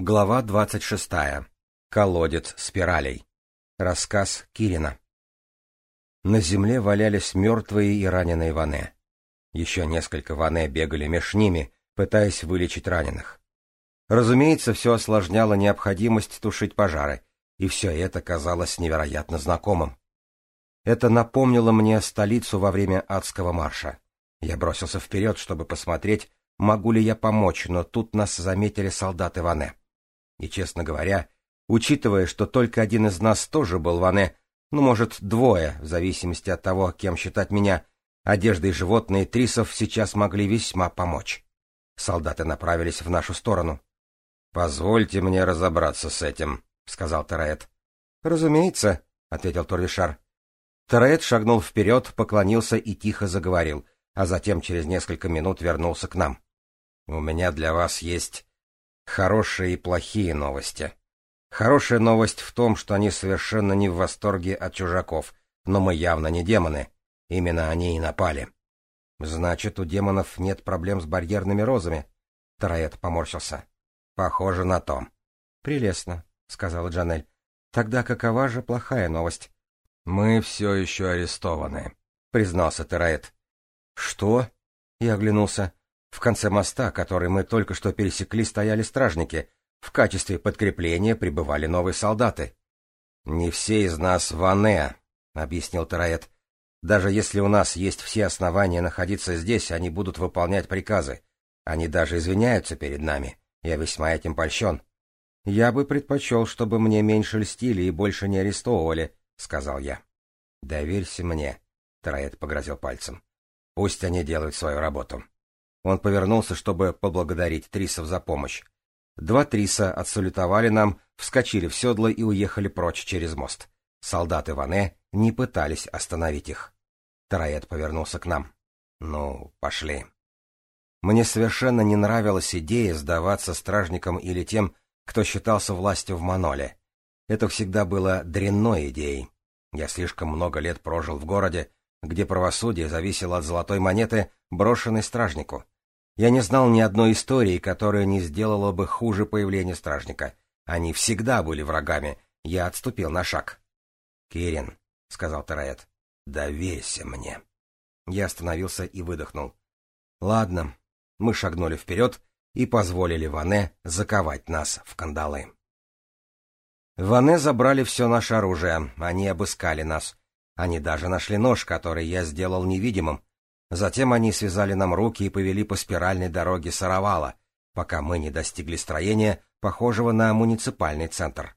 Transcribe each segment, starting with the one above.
Глава 26. Колодец спиралей. Рассказ Кирина. На земле валялись мертвые и раненые ване. Еще несколько ване бегали меж ними, пытаясь вылечить раненых. Разумеется, все осложняло необходимость тушить пожары, и все это казалось невероятно знакомым. Это напомнило мне столицу во время адского марша. Я бросился вперед, чтобы посмотреть, могу ли я помочь, но тут нас заметили солдаты ване. И, честно говоря, учитывая, что только один из нас тоже был Ване, ну, может, двое, в зависимости от того, кем считать меня, одежды и животные Трисов сейчас могли весьма помочь. Солдаты направились в нашу сторону. — Позвольте мне разобраться с этим, — сказал Тараэт. — Разумеется, — ответил Торвишар. Тараэт шагнул вперед, поклонился и тихо заговорил, а затем через несколько минут вернулся к нам. — У меня для вас есть Хорошие и плохие новости. Хорошая новость в том, что они совершенно не в восторге от чужаков, но мы явно не демоны. Именно они и напали. Значит, у демонов нет проблем с барьерными розами. Тароэт поморщился. Похоже на то. Прелестно, сказала Джанель. Тогда какова же плохая новость? Мы все еще арестованы, признался Тароэт. Что? Я оглянулся. В конце моста, который мы только что пересекли, стояли стражники. В качестве подкрепления прибывали новые солдаты. «Не все из нас Ванеа», — объяснил Тараэт. «Даже если у нас есть все основания находиться здесь, они будут выполнять приказы. Они даже извиняются перед нами. Я весьма этим польщен». «Я бы предпочел, чтобы мне меньше льстили и больше не арестовывали», — сказал я. «Доверься мне», — Тараэт погрозил пальцем. «Пусть они делают свою работу». Он повернулся, чтобы поблагодарить Трисов за помощь. Два Триса отсалютовали нам, вскочили в седло и уехали прочь через мост. Солдаты Ване не пытались остановить их. Тараэт повернулся к нам. «Ну, пошли». Мне совершенно не нравилась идея сдаваться стражникам или тем, кто считался властью в Маноле. Это всегда было дрянной идеей. Я слишком много лет прожил в городе, где правосудие зависело от золотой монеты, брошенной стражнику. Я не знал ни одной истории, которая не сделала бы хуже появления стражника. Они всегда были врагами. Я отступил на шаг. — Кирин, — сказал Тараэт, — доверься мне. Я остановился и выдохнул. — Ладно. Мы шагнули вперед и позволили Ване заковать нас в кандалы. Ване забрали все наше оружие, они обыскали нас. Они даже нашли нож, который я сделал невидимым, Затем они связали нам руки и повели по спиральной дороге Саравала, пока мы не достигли строения, похожего на муниципальный центр.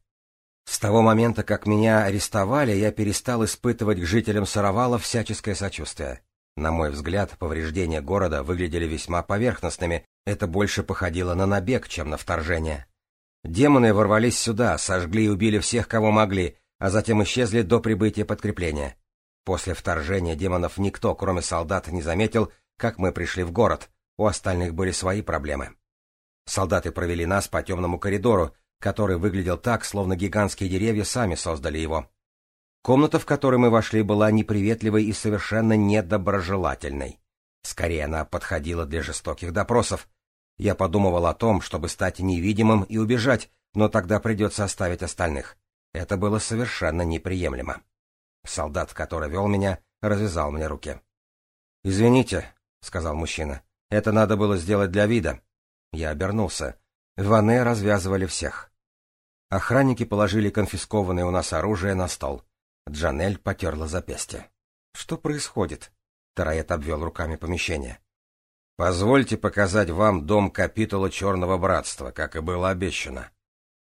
С того момента, как меня арестовали, я перестал испытывать к жителям Саравала всяческое сочувствие. На мой взгляд, повреждения города выглядели весьма поверхностными, это больше походило на набег, чем на вторжение. Демоны ворвались сюда, сожгли и убили всех, кого могли, а затем исчезли до прибытия подкрепления. После вторжения демонов никто, кроме солдат, не заметил, как мы пришли в город, у остальных были свои проблемы. Солдаты провели нас по темному коридору, который выглядел так, словно гигантские деревья сами создали его. Комната, в которую мы вошли, была неприветливой и совершенно недоброжелательной. Скорее, она подходила для жестоких допросов. Я подумывал о том, чтобы стать невидимым и убежать, но тогда придется оставить остальных. Это было совершенно неприемлемо. Солдат, который вел меня, развязал мне руки. «Извините», — сказал мужчина, — «это надо было сделать для вида». Я обернулся. Ване развязывали всех. Охранники положили конфискованное у нас оружие на стол. Джанель потерла запястье. «Что происходит?» — Тараэт обвел руками помещение. «Позвольте показать вам дом капитула Черного Братства, как и было обещано».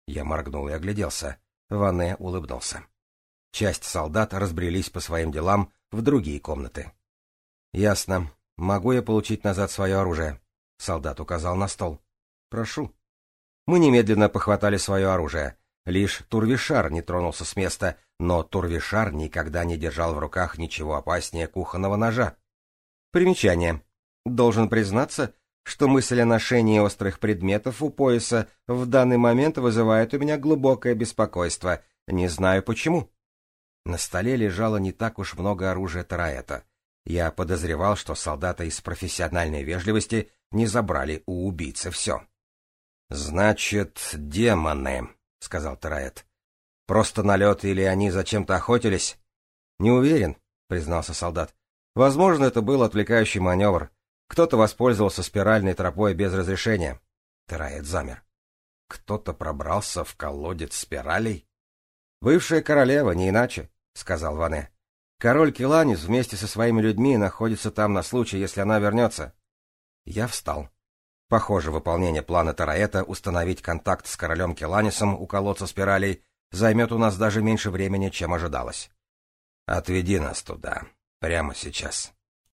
Я моргнул и огляделся. Ване улыбнулся. Часть солдат разбрелись по своим делам в другие комнаты. «Ясно. Могу я получить назад свое оружие?» Солдат указал на стол. «Прошу». Мы немедленно похватали свое оружие. Лишь Турвишар не тронулся с места, но Турвишар никогда не держал в руках ничего опаснее кухонного ножа. Примечание. Должен признаться, что мысль о ношении острых предметов у пояса в данный момент вызывает у меня глубокое беспокойство. Не знаю почему. На столе лежало не так уж много оружия Тараэта. Я подозревал, что солдаты из профессиональной вежливости не забрали у убийцы все. «Значит, демоны», — сказал Тараэт. «Просто налет или они зачем-то охотились?» «Не уверен», — признался солдат. «Возможно, это был отвлекающий маневр. Кто-то воспользовался спиральной тропой без разрешения». Тараэт замер. «Кто-то пробрался в колодец спиралей?» «Бывшая королева, не иначе», — сказал Ване. «Король Киланис вместе со своими людьми находится там на случай, если она вернется». Я встал. Похоже, выполнение плана Тараэта установить контакт с королем Киланисом у колодца спиралей займет у нас даже меньше времени, чем ожидалось. «Отведи нас туда. Прямо сейчас»,